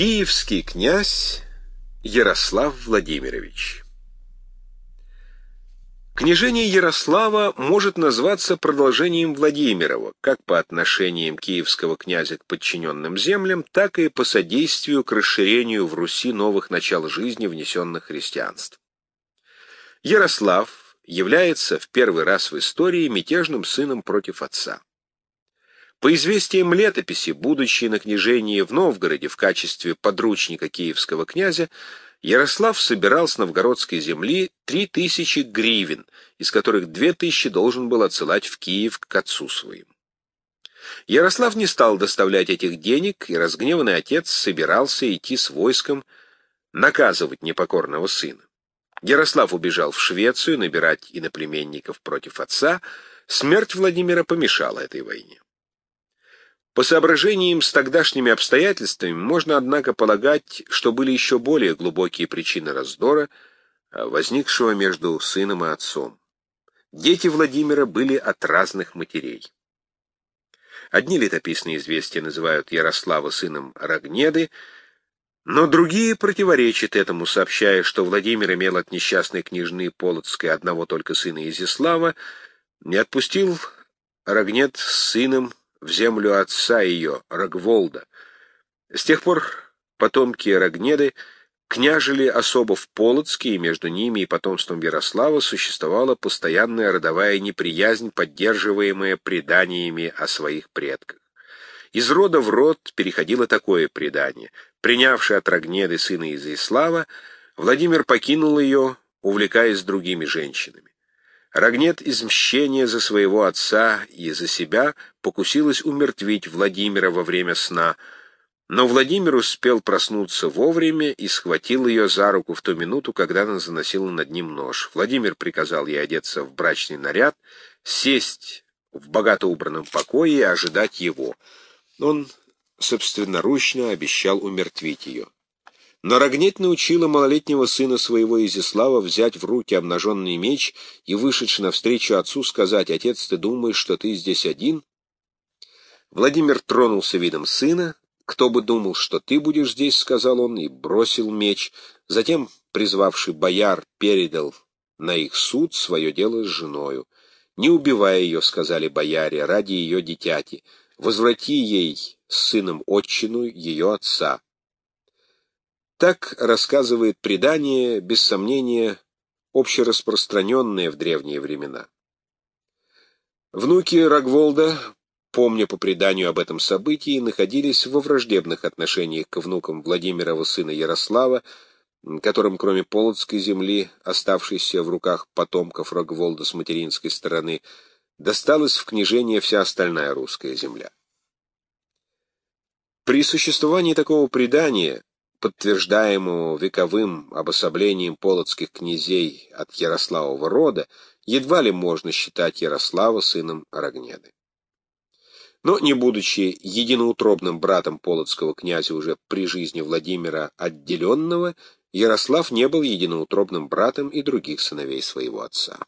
Киевский князь Ярослав Владимирович Княжение Ярослава может назваться продолжением Владимирова, как по отношениям киевского князя к подчиненным землям, так и по содействию к расширению в Руси новых начал жизни, внесенных христианством. Ярослав является в первый раз в истории мятежным сыном против отца. По известиям летописи, будучи на княжении в Новгороде в качестве подручника киевского князя, Ярослав собирал с новгородской земли три тысячи гривен, из которых две тысячи должен был отсылать в Киев к отцу своему. Ярослав не стал доставлять этих денег, и разгневанный отец собирался идти с войском наказывать непокорного сына. Ярослав убежал в Швецию набирать иноплеменников против отца, смерть Владимира помешала этой войне. По соображениям с тогдашними обстоятельствами можно, однако, полагать, что были еще более глубокие причины раздора, а, возникшего между сыном и отцом. Дети Владимира были от разных матерей. Одни летописные известия называют Ярослава сыном Рогнеды, но другие противоречат этому, сообщая, что Владимир имел от несчастной княжны Полоцкой одного только сына Изяслава, не отпустил Рогнед с сыном в землю отца ее, Рогволда. С тех пор потомки Рогнеды княжили особо в Полоцке, и между ними и потомством Ярослава существовала постоянная родовая неприязнь, поддерживаемая преданиями о своих предках. Из рода в род переходило такое предание. Принявший от Рогнеды сына Изяслава, Владимир покинул ее, увлекаясь другими женщинами. Рогнет из мщения за своего отца и за себя покусилась умертвить Владимира во время сна, но Владимир успел проснуться вовремя и схватил ее за руку в ту минуту, когда она заносила над ним нож. Владимир приказал ей одеться в брачный наряд, сесть в богато убранном покое и ожидать его. Он собственноручно обещал умертвить ее. Но Рогнеть научила малолетнего сына своего Изяслава взять в руки обнаженный меч и, вышедший навстречу отцу, сказать, «Отец, ты думаешь, что ты здесь один?» Владимир тронулся видом сына. «Кто бы думал, что ты будешь здесь?» — сказал он, и бросил меч. Затем, призвавший бояр, передал на их суд свое дело с женою. «Не убивай ее», — сказали бояре, — «ради ее дитяти. Возврати ей с сыном отчину ее отца». Так рассказывает предание, без сомнения, общераспространенное в древние времена. Внуки Рогволда, помня по преданию об этом событии, находились во враждебных отношениях к внукам Владимирова сына Ярослава, которым, кроме Полоцкой земли, оставшейся в руках потомков Рогволда с материнской стороны, досталась в княжение вся остальная русская земля. При существовании такого предания подтверждаемого вековым обособлением полоцких князей от Ярославова рода, едва ли можно считать Ярослава сыном Рогнеды. Но, не будучи единоутробным братом полоцкого князя уже при жизни Владимира отделенного, Ярослав не был единоутробным братом и других сыновей своего отца.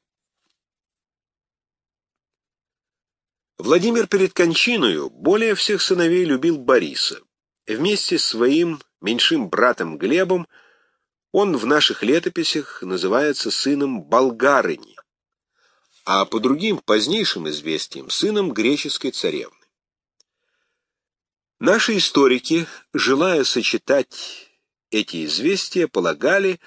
Владимир перед кончиною более всех сыновей любил Бориса. Вместе с своим меньшим братом Глебом, он в наших летописях называется сыном болгарыни, а по другим позднейшим известиям сыном греческой царевны. Наши историки, желая сочетать эти известия, полагали,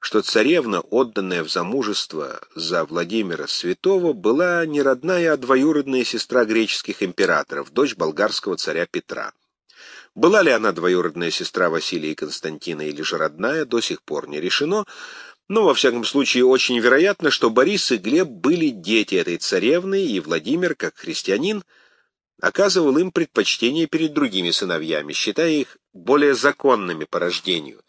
что царевна, отданная в замужество за Владимира Святого, была не родная, а двоюродная сестра греческих императоров, дочь болгарского царя Петра. Была ли она двоюродная сестра Василия и Константина или же родная, до сих пор не решено, но, во всяком случае, очень вероятно, что Борис и Глеб были дети этой царевны, и Владимир, как христианин, оказывал им предпочтение перед другими сыновьями, считая их более законными по рождению,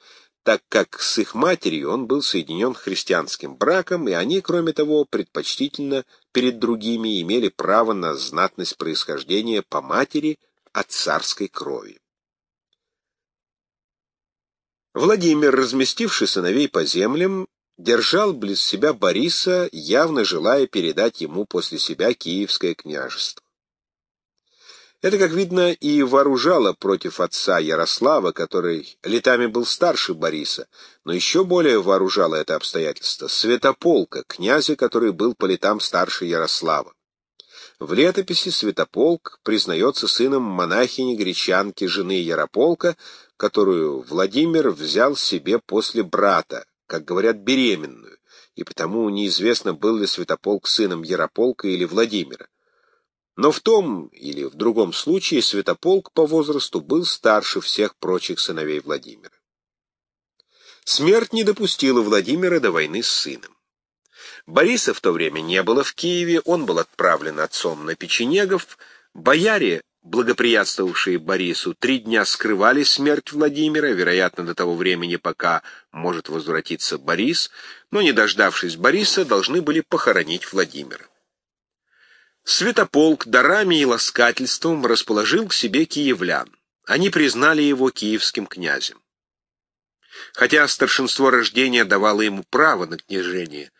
так как с их матерью он был соединен христианским браком, и они, кроме того, предпочтительно перед другими имели право на знатность происхождения по матери от царской крови. Владимир, разместивший сыновей по землям, держал близ себя Бориса, явно желая передать ему после себя Киевское княжество. Это, как видно, и вооружало против отца Ярослава, который летами был старше Бориса, но еще более вооружало это обстоятельство Святополка, князя, который был по летам старше Ярослава. В летописи Святополк признается сыном монахини-гречанки, жены Ярополка, которую Владимир взял себе после брата, как говорят, беременную, и потому неизвестно, был ли Святополк сыном Ярополка или Владимира. Но в том или в другом случае Святополк по возрасту был старше всех прочих сыновей Владимира. Смерть не допустила Владимира до войны с сыном. Бориса в то время не было в Киеве, он был отправлен отцом на Печенегов. Бояре, благоприятствовавшие Борису, три дня скрывали смерть Владимира, вероятно, до того времени, пока может возвратиться Борис, но, не дождавшись Бориса, должны были похоронить Владимира. Святополк дарами и ласкательством расположил к себе киевлян. Они признали его киевским князем. Хотя старшинство рождения давало ему право на княжение,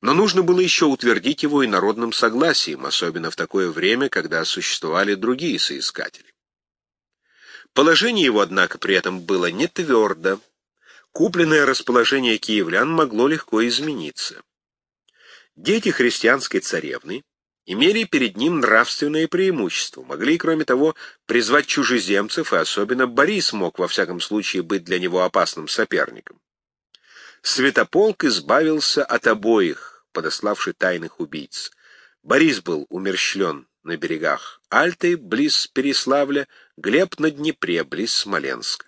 но нужно было еще утвердить его и народным согласием, особенно в такое время, когда существовали другие соискатели. Положение его, однако, при этом было не твердо. Купленное расположение киевлян могло легко измениться. Дети христианской царевны имели перед ним нравственное преимущество, могли, кроме того, призвать чужеземцев, и особенно Борис мог, во всяком случае, быть для него опасным соперником. Святополк избавился от обоих, подославший тайных убийц. Борис был умерщвлен на берегах Альты, близ Переславля, Глеб на Днепре, близ Смоленска.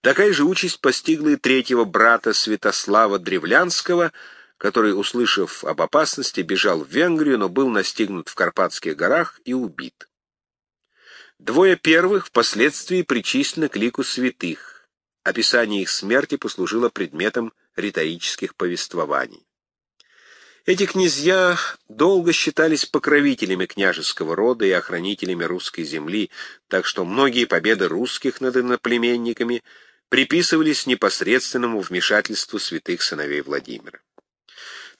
Такая же участь постигла и третьего брата Святослава Древлянского — который, услышав об опасности, бежал в Венгрию, но был настигнут в Карпатских горах и убит. Двое первых впоследствии причислены к лику святых. Описание их смерти послужило предметом риторических повествований. Эти князья долго считались покровителями княжеского рода и охранителями русской земли, так что многие победы русских над иноплеменниками приписывались непосредственному вмешательству святых сыновей Владимира.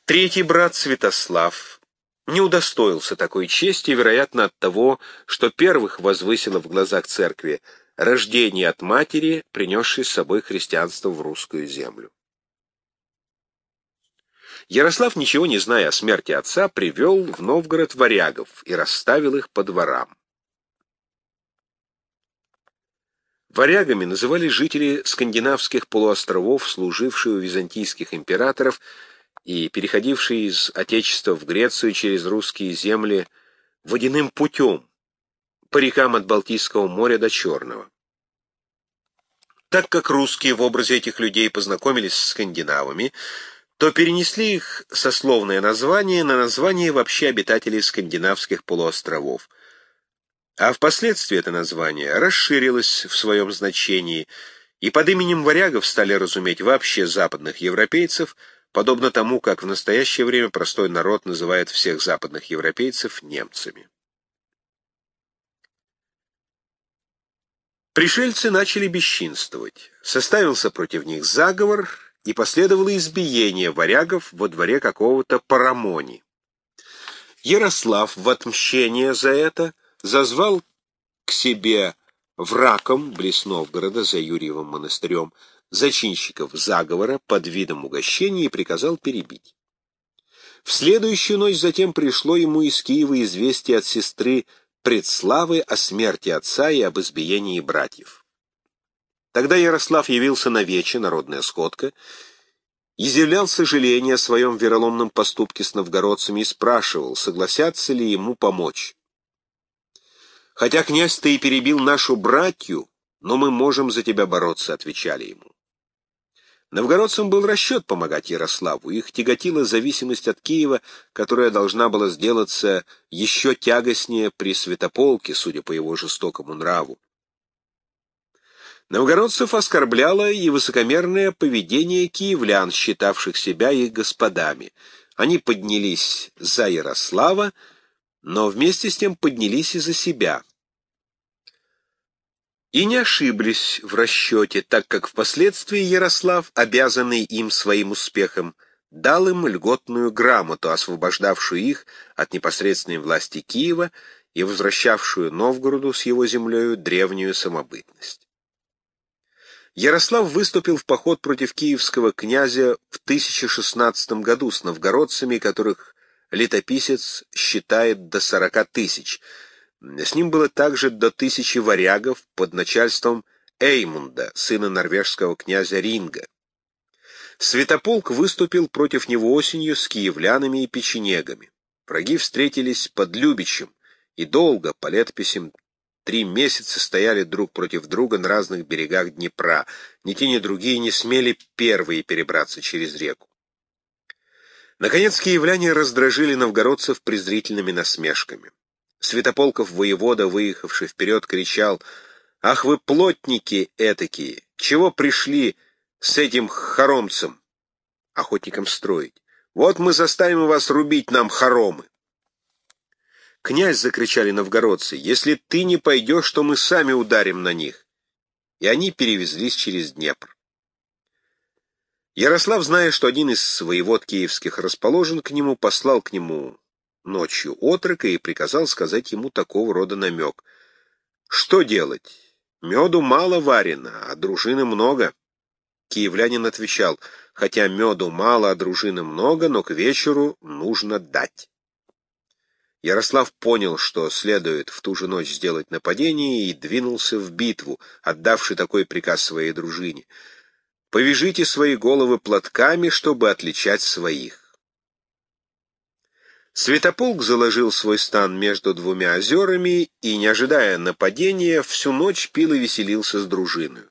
Третий брат Святослав не удостоился такой чести, вероятно, от того, что первых возвысило в глазах церкви рождение от матери, принесшей с собой христианство в русскую землю. Ярослав, ничего не зная о смерти отца, привел в Новгород варягов и расставил их по дворам. Варягами называли жители скандинавских полуостровов, служившие у византийских императоров и переходивший из Отечества в Грецию через русские земли водяным путем по рекам от Балтийского моря до Черного. Так как русские в образе этих людей познакомились с скандинавами, то перенесли их сословное название на название вообще обитателей скандинавских полуостровов. А впоследствии это название расширилось в своем значении, и под именем варягов стали разуметь вообще западных европейцев – подобно тому, как в настоящее время простой народ называет всех западных европейцев немцами. Пришельцы начали бесчинствовать. Составился против них заговор, и последовало избиение варягов во дворе какого-то Парамони. Ярослав в отмщение за это зазвал к себе враком близ Новгорода за Юрьевым монастырем зачинщиков заговора под видом угощения и приказал перебить. В следующую ночь затем пришло ему из Киева известие от сестры Предславы о смерти отца и об избиении братьев. Тогда Ярослав явился на вече, народная сходка, изъявлял сожаление о своем вероломном поступке с новгородцами и спрашивал, согласятся ли ему помочь. «Хотя князь ты и перебил нашу братью, но мы можем за тебя бороться», — отвечали ему. Новгородцам был расчет помогать Ярославу, их тяготила зависимость от Киева, которая должна была сделаться еще тягостнее при Святополке, судя по его жестокому нраву. Новгородцев оскорбляло и высокомерное поведение киевлян, считавших себя их господами. Они поднялись за Ярослава, но вместе с тем поднялись и за себя. И не ошиблись в расчете, так как впоследствии Ярослав, обязанный им своим успехом, дал им льготную грамоту, освобождавшую их от непосредственной власти Киева и возвращавшую Новгороду с его землею древнюю самобытность. Ярослав выступил в поход против киевского князя в 1016 году с новгородцами, которых летописец считает до 40 тысяч. С ним было также до тысячи варягов под начальством Эймунда, сына норвежского князя Ринга. Святополк выступил против него осенью с киевлянами и печенегами. Враги встретились под Любичем, и долго, по летописям три месяца стояли друг против друга на разных берегах Днепра. Ни те, ни другие не смели первые перебраться через реку. Наконец киевляне раздражили новгородцев презрительными насмешками. Святополков воевода, выехавший вперед, кричал «Ах вы плотники этакие! Чего пришли с этим хоромцем, охотником строить? Вот мы заставим вас рубить нам хоромы!» «Князь!» — закричали новгородцы. «Если ты не пойдешь, то мы сами ударим на них!» И они перевезлись через Днепр. Ярослав, зная, что один из воевод киевских расположен к нему, послал к нему ночью отрока и приказал сказать ему такого рода намек. «Что делать? Меду мало варено, а дружины много». Киевлянин отвечал, «Хотя меду мало, а дружины много, но к вечеру нужно дать». Ярослав понял, что следует в ту же ночь сделать нападение, и двинулся в битву, отдавший такой приказ своей дружине. «Повяжите свои головы платками, чтобы отличать своих». Святополк заложил свой стан между двумя озерами и, не ожидая нападения, всю ночь пил и веселился с дружиной.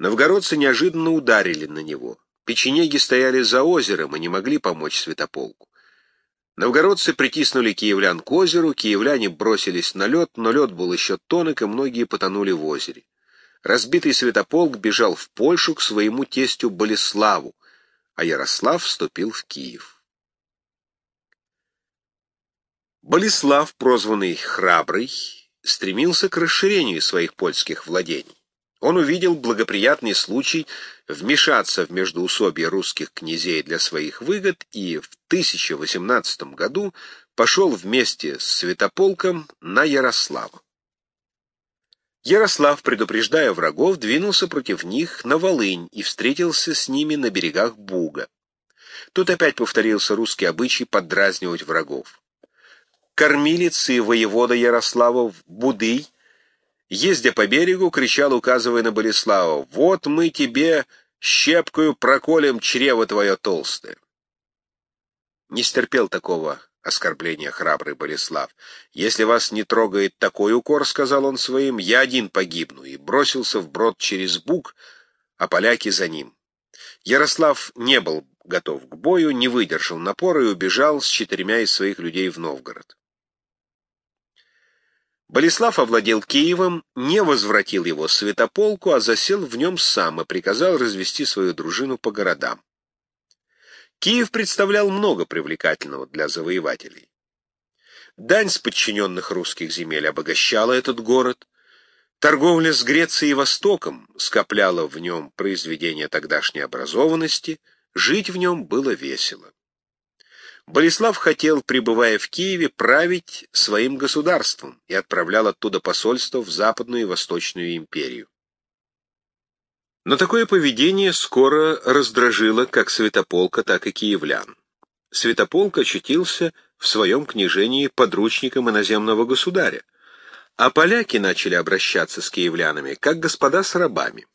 Новгородцы неожиданно ударили на него. Печенеги стояли за озером и не могли помочь Святополку. Новгородцы притиснули киевлян к озеру, киевляне бросились на лед, но лед был еще тонок, и многие потонули в озере. Разбитый святополк бежал в Польшу к своему тестю Болеславу, а Ярослав вступил в Киев. Болеслав, прозванный Храбрый, стремился к расширению своих польских владений. Он увидел благоприятный случай вмешаться в междоусобие русских князей для своих выгод и в 1018 году пошел вместе с Святополком на Ярослава. Ярослав, предупреждая врагов, двинулся против них на Волынь и встретился с ними на берегах Буга. Тут опять повторился русский обычай поддразнивать врагов. Кормилец и воевода Ярославов Будый ездя по берегу, кричал, указывая на Болеслава, «Вот мы тебе щепкою проколем чрево твое толстое». Не стерпел такого оскорбления храбрый Болеслав. «Если вас не трогает такой укор, — сказал он своим, — я один погибну», и бросился в брод через Буг, а поляки за ним. Ярослав не был готов к бою, не выдержал напора и убежал с четырьмя из своих людей в Новгород. Болеслав овладел Киевом, не возвратил его святополку, а засел в нем сам и приказал развести свою дружину по городам. Киев представлял много привлекательного для завоевателей. Дань с подчиненных русских земель обогащала этот город, торговля с Грецией и Востоком скопляла в нем произведения тогдашней образованности, жить в нем было весело. Болеслав хотел, пребывая в Киеве, править своим государством и отправлял оттуда посольство в Западную и Восточную империю. Но такое поведение скоро раздражило как Святополка, так и киевлян. Святополк очутился в своем княжении подручником иноземного государя, а поляки начали обращаться с киевлянами, как господа с рабами.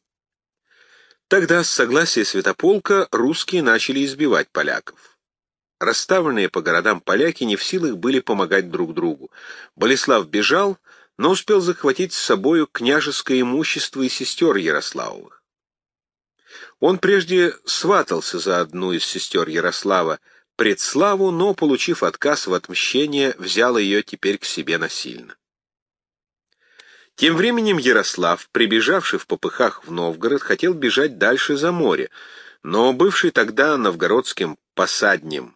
Тогда, с согласия Святополка, русские начали избивать поляков. Расставленные по городам поляки не в силах были помогать друг другу. Болеслав бежал, но успел захватить с собою княжеское имущество и сестер Ярославовых. Он прежде сватался за одну из сестер Ярослава, Предславу, но, получив отказ в отмщение, взял ее теперь к себе насильно. Тем временем Ярослав, прибежавший в попыхах в Новгород, хотел бежать дальше за море, но бывший тогда новгородским посаднем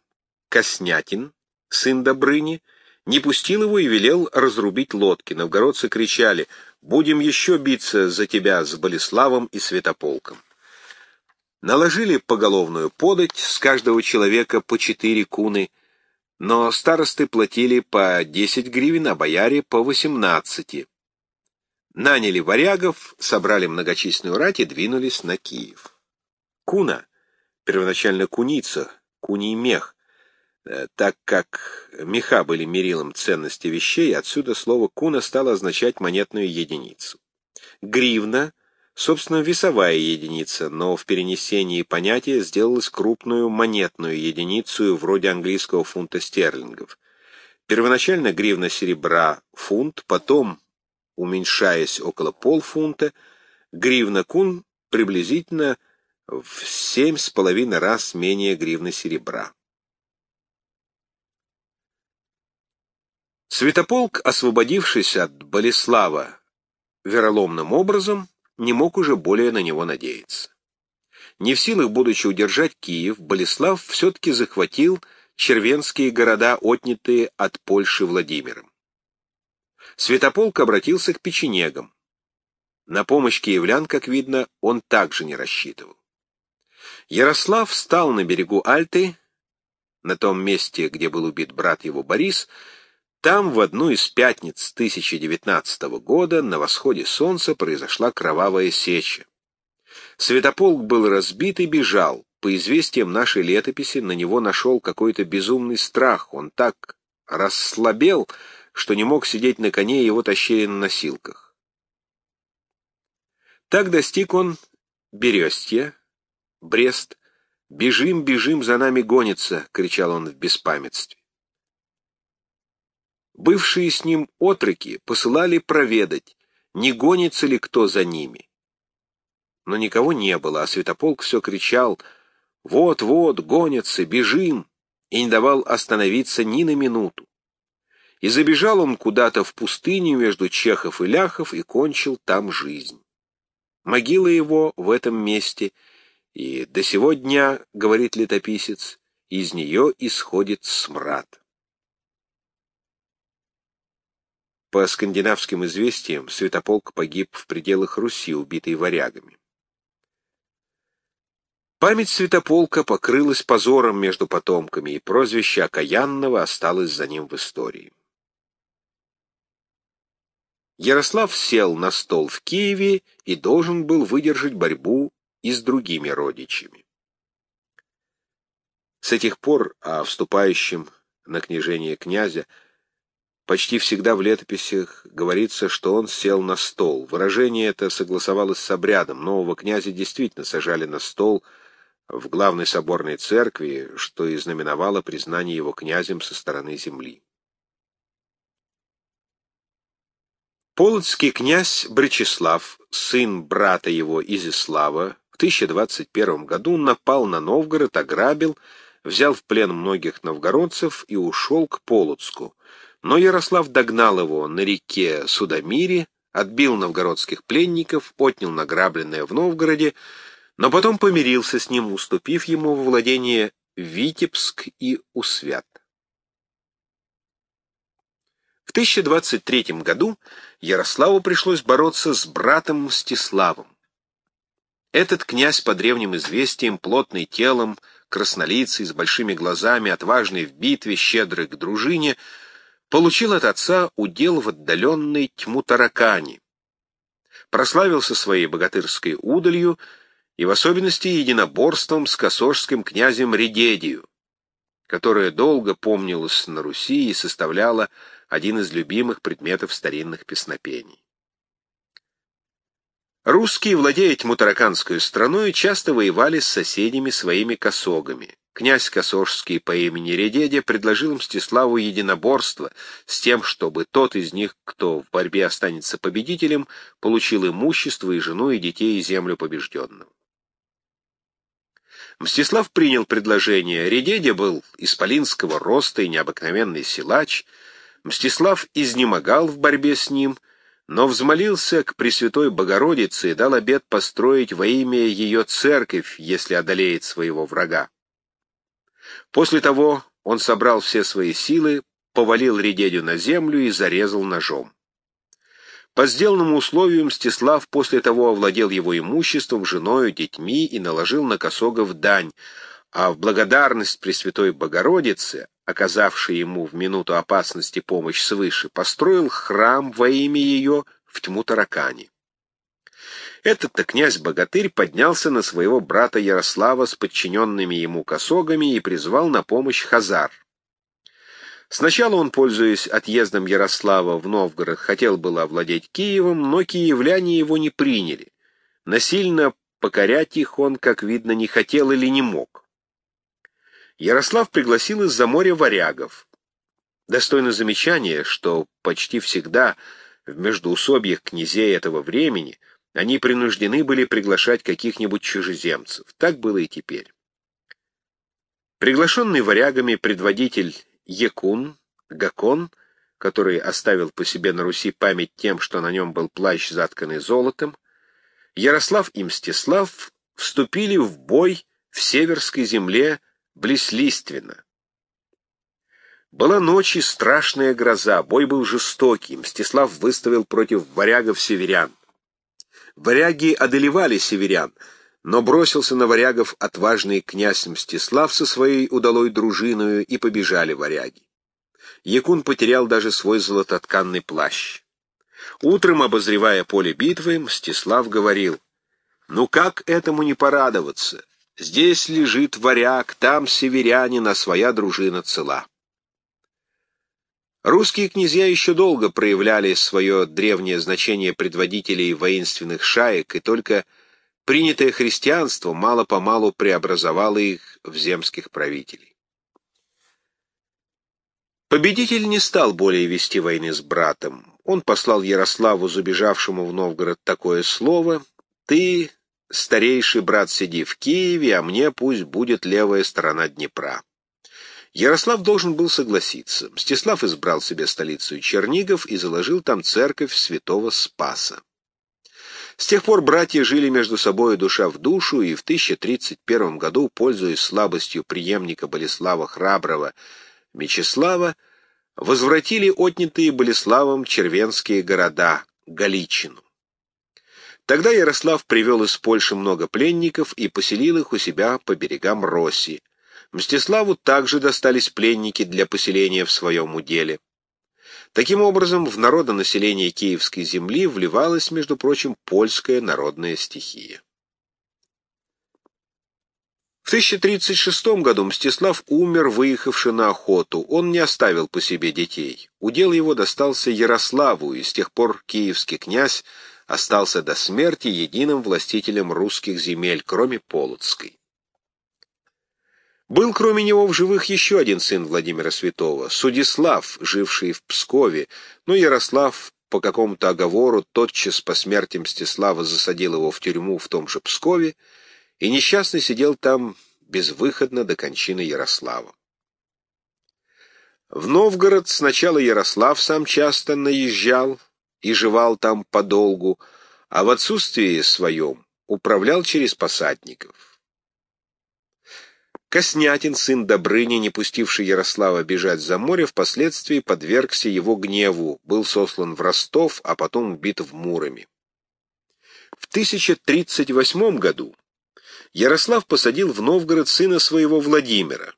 Коснятин, сын Добрыни, не пустил его и велел разрубить лодки. Новгородцы кричали «Будем еще биться за тебя с Болеславом и Святополком». Наложили поголовную подать с каждого человека по четыре куны, но старосты платили по 10 гривен, а бояре по 18. Наняли варягов, собрали многочисленную рать и двинулись на Киев. Куна, первоначально куница, куний мех, так как меха были мерилом ценности вещей, отсюда слово «куна» стало означать монетную единицу. Гривна — собственно, весовая единица, но в перенесении понятия сделалась крупную монетную единицу вроде английского фунта стерлингов. Первоначально гривна серебра — фунт, потом уменьшаясь около полфунта, гривна кун приблизительно в семь с половиной раз менее гривны серебра. Святополк, освободившись от Болеслава вероломным образом, не мог уже более на него надеяться. Не в силах, будучи удержать Киев, Болеслав все-таки захватил червенские города, отнятые от Польши Владимиром. Святополк обратился к печенегам. На помощь киевлян, как видно, он также не рассчитывал. Ярослав встал на берегу Альты, на том месте, где был убит брат его Борис, там в одну из пятниц 1019 года на восходе солнца произошла кровавая сеча. Святополк был разбит и бежал. По известиям нашей летописи на него нашел какой-то безумный страх. Он так расслабел, что не мог сидеть на коне, его тащили на носилках. Так достиг он Берестья, Брест. «Бежим, бежим, за нами гонится!» — кричал он в беспамятстве. Бывшие с ним отроки посылали проведать, не гонится ли кто за ними. Но никого не было, а Святополк все кричал «Вот-вот, гонятся, бежим!» и не давал остановиться ни на минуту. И забежал он куда-то в пустыню между Чехов и Ляхов и кончил там жизнь. Могила его в этом месте, и до сего дня, говорит летописец, из нее исходит смрад. По скандинавским известиям, Святополк погиб в пределах Руси, убитый варягами. Память Святополка покрылась позором между потомками, и прозвище Окаянного осталось за ним в истории. Ярослав сел на стол в Киеве и должен был выдержать борьбу и с другими родичами. С этих пор о вступающем на княжение князя почти всегда в летописях говорится, что он сел на стол. Выражение это согласовалось с обрядом. Нового князя действительно сажали на стол в главной соборной церкви, что и знаменовало признание его князем со стороны земли. Полоцкий князь Бречеслав, сын брата его Изислава, в 1021 году напал на Новгород, ограбил, взял в плен многих новгородцев и ушел к Полоцку. Но Ярослав догнал его на реке Судомире, отбил новгородских пленников, отнял награбленное в Новгороде, но потом помирился с ним, уступив ему во владение Витебск и Усвят. В 1023 году Ярославу пришлось бороться с братом Мстиславом. Этот князь, по древним известиям, плотный телом, краснолицый, с большими глазами, отважный в битве, щедрый к дружине, получил от отца удел в отдаленной тьму таракани. Прославился своей богатырской удалью и в особенности единоборством с косожским князем Редедию, которое долго помнилось на Руси и составляло один из любимых предметов старинных песнопений. Русские, владея тьмутараканской страной, часто воевали с соседями своими косогами. Князь Косожский по имени Редедя предложил Мстиславу единоборство с тем, чтобы тот из них, кто в борьбе останется победителем, получил имущество и жену, и детей, и землю побежденного. Мстислав принял предложение. Редедя был исполинского роста и необыкновенный силач — Мстислав изнемогал в борьбе с ним, но взмолился к Пресвятой Богородице и дал обет построить во имя ее церковь, если одолеет своего врага. После того он собрал все свои силы, повалил Редедю на землю и зарезал ножом. По сделанному условию Мстислав после того овладел его имуществом, женою, детьми и наложил на Косогов дань, а в благодарность Пресвятой Богородице оказавший ему в минуту опасности помощь свыше, построил храм во имя ее в тьму таракани. Этот-то князь-богатырь поднялся на своего брата Ярослава с подчиненными ему косогами и призвал на помощь Хазар. Сначала он, пользуясь отъездом Ярослава в Новгород, хотел было овладеть Киевом, но киевляне его не приняли. Насильно покорять их он, как видно, не хотел или не мог. Ярослав пригласил из-за моря варягов. Достойно замечания, что почти всегда в междоусобьях князей этого времени они принуждены были приглашать каких-нибудь чужеземцев. Так было и теперь. Приглашенный варягами предводитель Якун, Гакон, который оставил по себе на Руси память тем, что на нем был плащ, затканный золотом, Ярослав и Мстислав вступили в бой в северской земле близ Листвина. Была ночь и страшная гроза, бой был жестокий, Мстислав выставил против варягов северян. Варяги одолевали северян — но бросился на варягов отважный князь Мстислав со своей удалой дружиною, и побежали варяги. Якун потерял даже свой золототканный плащ. Утром, обозревая поле битвы, Мстислав говорил, «Ну как этому не порадоваться? Здесь лежит варяг, там северянин, а своя дружина цела». Русские князья еще долго проявляли свое древнее значение предводителей воинственных шаек, и только Принятое христианство мало-помалу преобразовало их в земских правителей. Победитель не стал более вести войны с братом. Он послал Ярославу, забежавшему в Новгород, такое слово «Ты, старейший брат, сиди в Киеве, а мне пусть будет левая сторона Днепра». Ярослав должен был согласиться. Мстислав избрал себе столицу Чернигов и заложил там церковь святого Спаса. С тех пор братья жили между собой душа в душу, и в 1031 году, пользуясь слабостью преемника Болеслава Храброго Мечислава, возвратили отнятые Болеславом червенские города, Галичину. Тогда Ярослав привел из Польши много пленников и поселил их у себя по берегам Росси. Мстиславу также достались пленники для поселения в своем уделе. Таким образом, в народонаселение Киевской земли вливалась, между прочим, польская народная стихия. В 1036 году Мстислав умер, выехавший на охоту. Он не оставил по себе детей. Удел его достался Ярославу, и с тех пор киевский князь остался до смерти единым властителем русских земель, кроме Полоцкой. Был кроме него в живых еще один сын Владимира Святого, Судислав, живший в Пскове, но Ярослав по какому-то оговору тотчас по смерти Мстислава засадил его в тюрьму в том же Пскове, и несчастный сидел там безвыходно до кончины Ярослава. В Новгород сначала Ярослав сам часто наезжал и жевал там подолгу, а в отсутствии своем управлял через посадников. Коснятин, сын Добрыни, не пустивший Ярослава бежать за море, впоследствии подвергся его гневу, был сослан в Ростов, а потом убит в Муроме. В 1038 году Ярослав посадил в Новгород сына своего Владимира,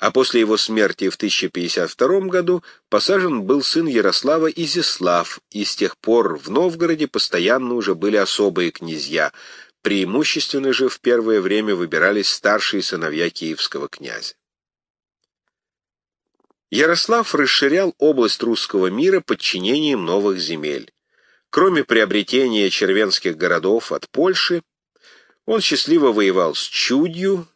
а после его смерти в 1052 году посажен был сын Ярослава Изяслав, и с тех пор в Новгороде постоянно уже были особые князья, Преимущественно же в первое время выбирались старшие сыновья киевского князя. Ярослав расширял область русского мира подчинением новых земель. Кроме приобретения червенских городов от Польши, он счастливо воевал с Чудью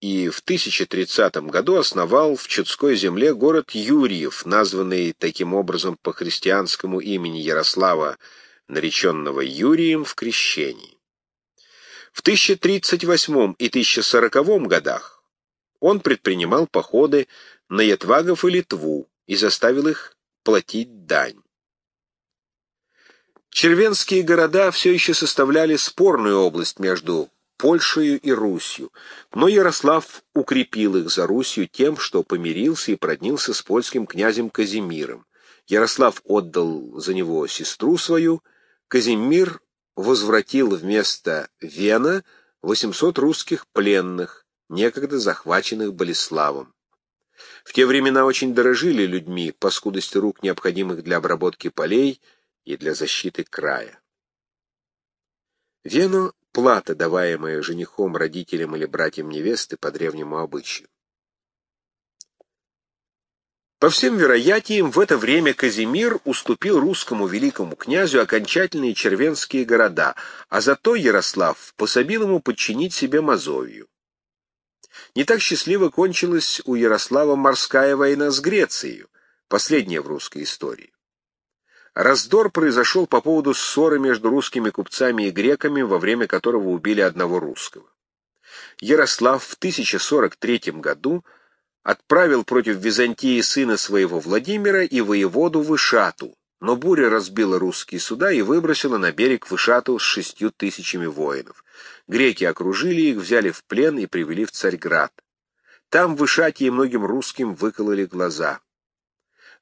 и в 1030 году основал в Чудской земле город Юрьев, названный таким образом по христианскому имени Ярослава, нареченного Юрием в крещении. В 1038 и 1040 годах он предпринимал походы на Ятвагов и Литву и заставил их платить дань. Червенские города все еще составляли спорную область между Польшей и Русью, но Ярослав укрепил их за Русью тем, что помирился и проднился с польским князем Казимиром. Ярослав отдал за него сестру свою, Казимир возвратил вместо Вена 800 русских пленных, некогда захваченных Болеславом. В те времена очень дорожили людьми по скудости рук, необходимых для обработки полей и для защиты края. Вену — плата, даваемая женихом, родителям или братьям невесты по древнему обычаю. По всем вероятиям, в это время Казимир уступил русскому великому князю окончательные червенские города, а зато Ярослав пособил ему подчинить себе Мазовию. Не так счастливо кончилась у Ярослава морская война с Грецией, последняя в русской истории. Раздор произошел по поводу ссоры между русскими купцами и греками, во время которого убили одного русского. Ярослав в 1043 году отправил против Византии сына своего Владимира и воеводу Вышату, но буря разбила русские суда и выбросила на берег Вышату с шестью тысячами воинов. Греки окружили их, взяли в плен и привели в Царьград. Там Вышате и многим русским выкололи глаза.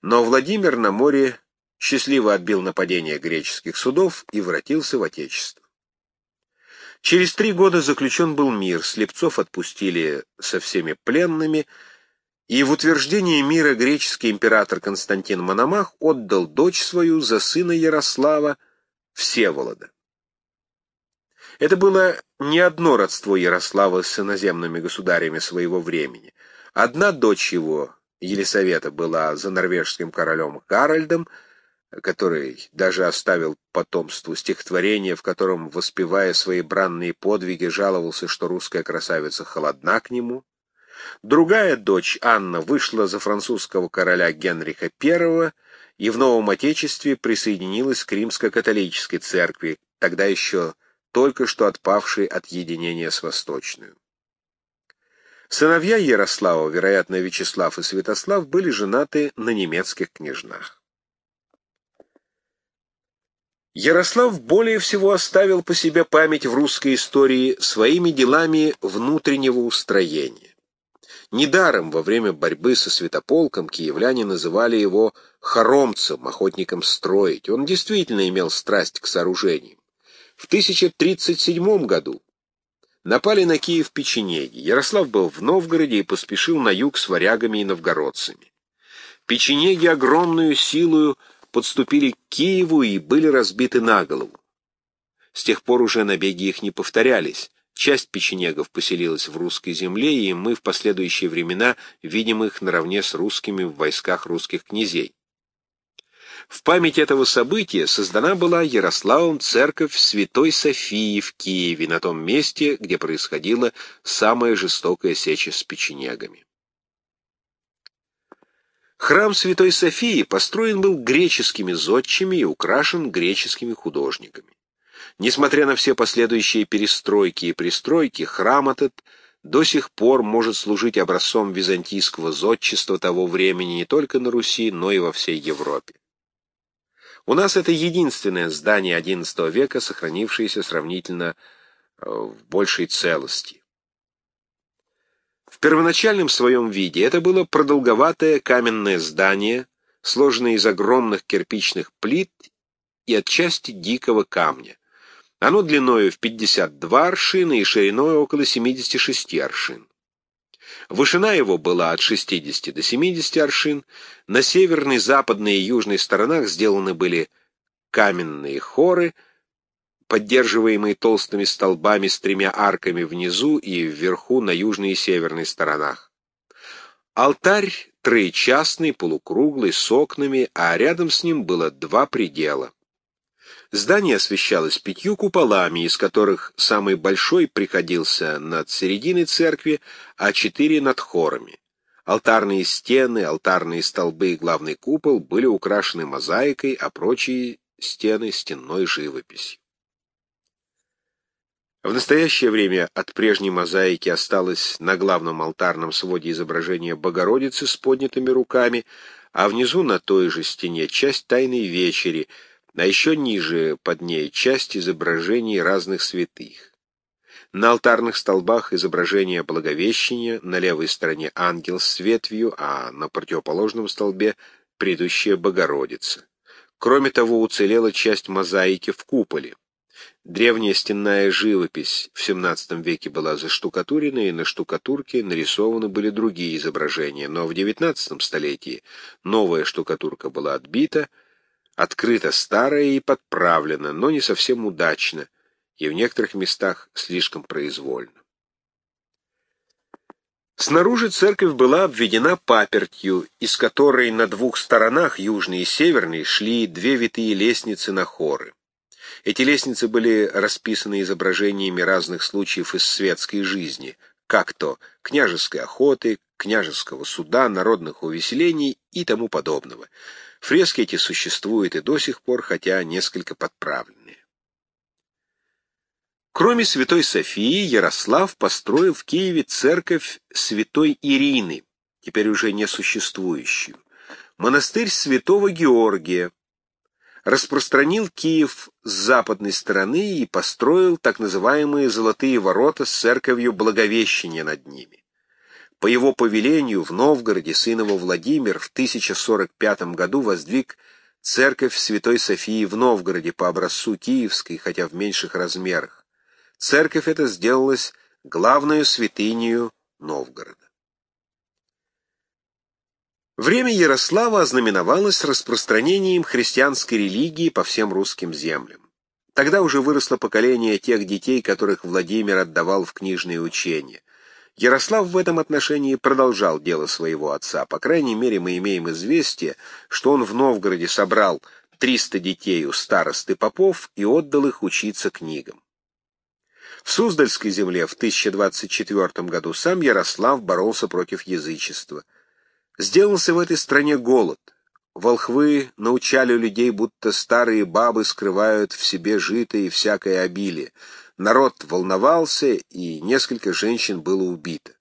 Но Владимир на море счастливо отбил нападение греческих судов и воротился в Отечество. Через три года заключен был мир, слепцов отпустили со всеми пленными, и в утверждении мира греческий император Константин Мономах отдал дочь свою за сына Ярослава Всеволода. Это было не одно родство Ярослава с иноземными государями своего времени. Одна дочь его, Елисавета, была за норвежским королем Гарольдом, который даже оставил потомству стихотворение, в котором, воспевая свои бранные подвиги, жаловался, что русская красавица холодна к нему. Другая дочь, Анна, вышла за французского короля Генриха I и в Новом Отечестве присоединилась к римско-католической церкви, тогда еще только что отпавшей от единения с Восточную. Сыновья Ярослава, вероятно, Вячеслав и Святослав, были женаты на немецких княжнах. Ярослав более всего оставил по себе память в русской истории своими делами внутреннего устроения. Недаром во время борьбы со святополком киевляне называли его хоромцем, охотником строить. Он действительно имел страсть к сооружениям. В 1037 году напали на Киев печенеги. Ярослав был в Новгороде и поспешил на юг с варягами и новгородцами. Печенеги огромную силою подступили к Киеву и были разбиты на голову. С тех пор уже набеги их не повторялись. Часть печенегов поселилась в русской земле, и мы в последующие времена видим их наравне с русскими в войсках русских князей. В память этого события создана была Ярославом церковь Святой Софии в Киеве, на том месте, где происходила самая жестокая сеча с печенегами. Храм Святой Софии построен был греческими зодчими и украшен греческими художниками. Несмотря на все последующие перестройки и пристройки, храм этот до сих пор может служить образцом византийского зодчества того времени не только на Руси, но и во всей Европе. У нас это единственное здание XI века, сохранившееся сравнительно э, в большей целости. В первоначальном своем виде это было продолговатое каменное здание, сложенное из огромных кирпичных плит и отчасти дикого камня. Оно длиною в 52 аршина и шириной около 76 аршин. Вышина его была от 60 до 70 аршин, на северной, западной и южной сторонах сделаны были каменные хоры, поддерживаемые толстыми столбами с тремя арками внизу и вверху на южной и северной сторонах. Алтарь троечастный, полукруглый, с окнами, а рядом с ним было два предела. Здание освещалось пятью куполами, из которых самый большой приходился над серединой церкви, а четыре над хорами. Алтарные стены, алтарные столбы и главный купол были украшены мозаикой, а прочие стены — стенной живописью. В настоящее время от прежней мозаики осталось на главном алтарном своде изображение Богородицы с поднятыми руками, а внизу на той же стене часть Тайной Вечери — а еще ниже под ней часть изображений разных святых. На алтарных столбах изображение Благовещения, на левой стороне ангел с ветвью, а на противоположном столбе предыдущая Богородица. Кроме того, уцелела часть мозаики в куполе. Древняя стенная живопись в XVII веке была заштукатурена, и на штукатурке нарисованы были другие изображения, но в XIX столетии новая штукатурка была отбита, открыта старая и подправлена, но не совсем удачно, и в некоторых местах слишком произвольно. Снаружи церковь была обведена папертью, из которой на двух сторонах, южной и северной, шли две витые лестницы на хоры. Эти лестницы были расписаны изображениями разных случаев из светской жизни, как то княжеской охоты, княжеского суда, народных увеселений и тому подобного. Фрески эти существуют и до сих пор, хотя несколько подправленные. Кроме Святой Софии, Ярослав построил в Киеве церковь Святой Ирины, теперь уже не существующую, монастырь Святого Георгия, распространил Киев с западной стороны и построил так называемые «золотые ворота» с церковью Благовещения над ними. По его повелению в Новгороде сын его Владимир в 1045 году воздвиг церковь Святой Софии в Новгороде по образцу киевской, хотя в меньших размерах. Церковь эта сделалась главную святынею Новгорода. Время Ярослава ознаменовалось распространением христианской религии по всем русским землям. Тогда уже выросло поколение тех детей, которых Владимир отдавал в книжные учения. Ярослав в этом отношении продолжал дело своего отца. По крайней мере, мы имеем известие, что он в Новгороде собрал 300 детей у старосты попов и отдал их учиться книгам. В Суздальской земле в 1024 году сам Ярослав боролся против язычества – Сделался в этой стране голод. Волхвы научали людей, будто старые бабы скрывают в себе житое и всякое обилие. Народ волновался, и несколько женщин было убито.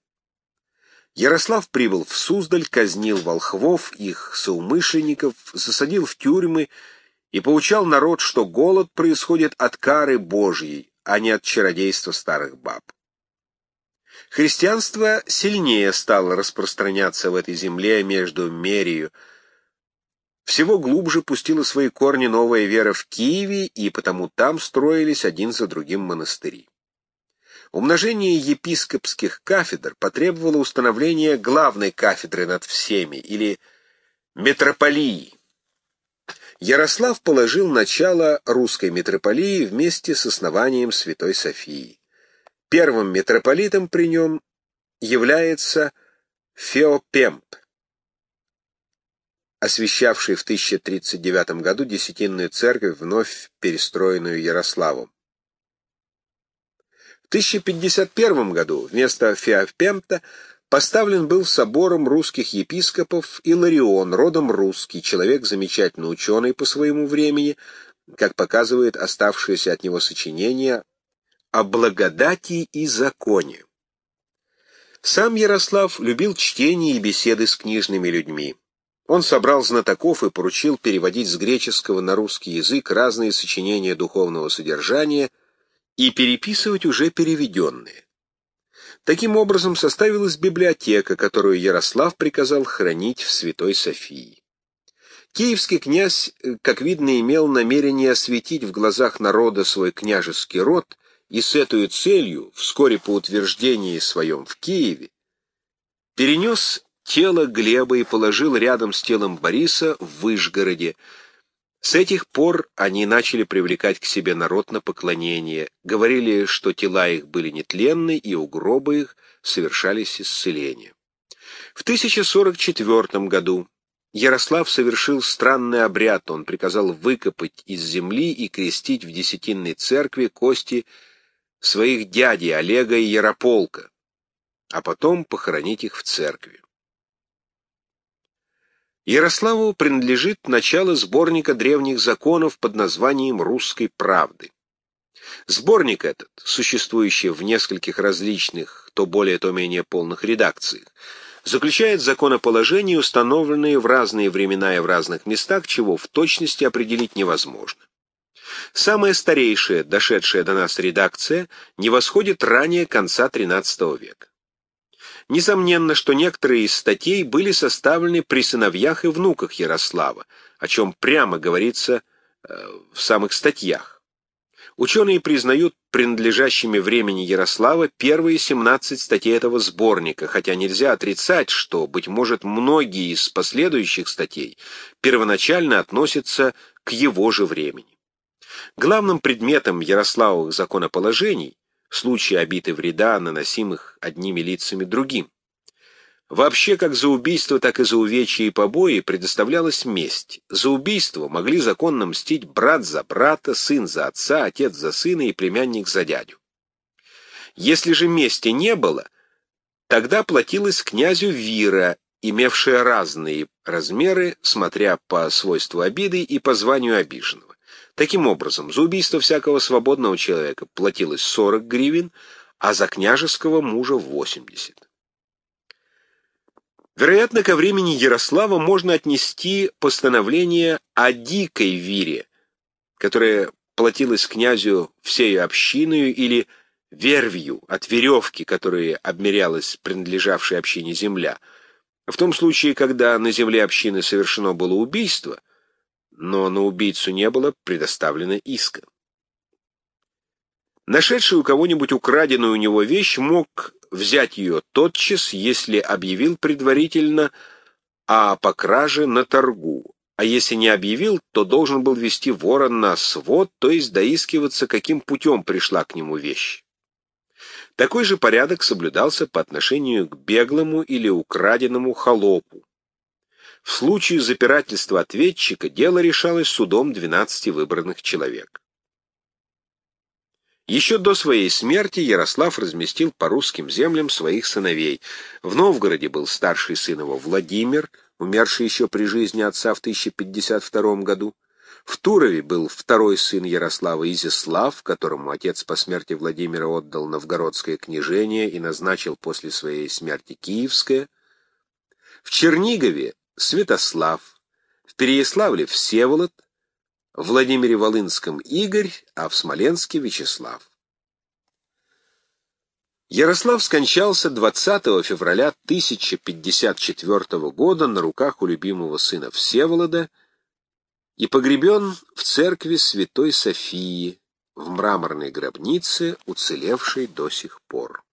Ярослав прибыл в Суздаль, казнил волхвов, их соумышленников, засадил в тюрьмы и поучал народ, что голод происходит от кары Божьей, а не от чародейства старых баб. Христианство сильнее стало распространяться в этой земле между Мерию. Всего глубже пустила свои корни новая вера в Киеве, и потому там строились один за другим монастыри. Умножение епископских кафедр потребовало установления главной кафедры над всеми, или метрополии. Ярослав положил начало русской митрополии вместе с основанием Святой Софии. Первым митрополитом при нем является Феопемп, освящавший в 1039 году Десятинную церковь, вновь перестроенную Ярославом. В 1051 году вместо Феопемта поставлен был собором русских епископов Иларион, родом русский, человек замечательно ученый по своему времени, как показывает оставшееся от него сочинение о благодати и законе. Сам Ярослав любил чтение и беседы с книжными людьми. Он собрал знатоков и поручил переводить с греческого на русский язык разные сочинения духовного содержания и переписывать уже переведенные. Таким образом составилась библиотека, которую Ярослав приказал хранить в Святой Софии. Киевский князь, как видно, имел намерение осветить в глазах народа свой княжеский род и с этой целью, вскоре по утверждении своем в Киеве, перенес тело Глеба и положил рядом с телом Бориса в Выжгороде. С этих пор они начали привлекать к себе народ на поклонение, говорили, что тела их были нетленны, и у гроба их совершались исцеления. В 1044 году Ярослав совершил странный обряд, он приказал выкопать из земли и крестить в Десятинной церкви кости своих дядей Олега и Ярополка, а потом похоронить их в церкви. Ярославу принадлежит начало сборника древних законов под названием «Русской правды». Сборник этот, существующий в нескольких различных, то более, то менее полных редакциях, заключает законоположения, установленные в разные времена и в разных местах, чего в точности определить невозможно. Самая старейшая, дошедшая до нас редакция, не восходит ранее конца XIII века. Несомненно, что некоторые из статей были составлены при сыновьях и внуках Ярослава, о чем прямо говорится э, в самых статьях. Ученые признают принадлежащими времени Ярослава первые 17 статей этого сборника, хотя нельзя отрицать, что, быть может, многие из последующих статей первоначально относятся к его же времени. Главным предметом Ярославовых законоположений – случаи обиты вреда, наносимых одними лицами другим. Вообще, как за убийство, так и за увечья и побои предоставлялась месть. За убийство могли законно мстить брат за брата, сын за отца, отец за сына и племянник за дядю. Если же мести не было, тогда платилось князю вира, имевшая разные размеры, смотря по свойству обиды и по званию обиженного. Таким образом, за убийство всякого свободного человека платилось 40 гривен, а за княжеского мужа 80. Вероятно, ко времени Ярослава можно отнести постановление о дикой вире, которое платилось князю всею общиною или вервью от веревки, которой обмерялась принадлежавшей общине земля. В том случае, когда на земле общины совершено было убийство, но на убийцу не было предоставлено иска. Нашедший у кого-нибудь украденную у него вещь мог взять ее тотчас, если объявил предварительно о покраже на торгу, а если не объявил, то должен был вести вора на свод, то есть доискиваться, каким путем пришла к нему вещь. Такой же порядок соблюдался по отношению к беглому или украденному холопу. В случае запирательства ответчика дело решалось судом 12 выбранных человек. Еще до своей смерти Ярослав разместил по русским землям своих сыновей. В Новгороде был старший сын его Владимир, умерший еще при жизни отца в 1052 году. В Турове был второй сын Ярослава Изяслав, которому отец по смерти Владимира отдал новгородское княжение и назначил после своей смерти Киевское. В Чернигове Святослав, в Переяславле Всеволод, в Владимире Волынском Игорь, а в Смоленске Вячеслав. Ярослав скончался 20 февраля 1054 года на руках у любимого сына Всеволода и погребен в церкви Святой Софии в мраморной гробнице, уцелевшей до сих пор.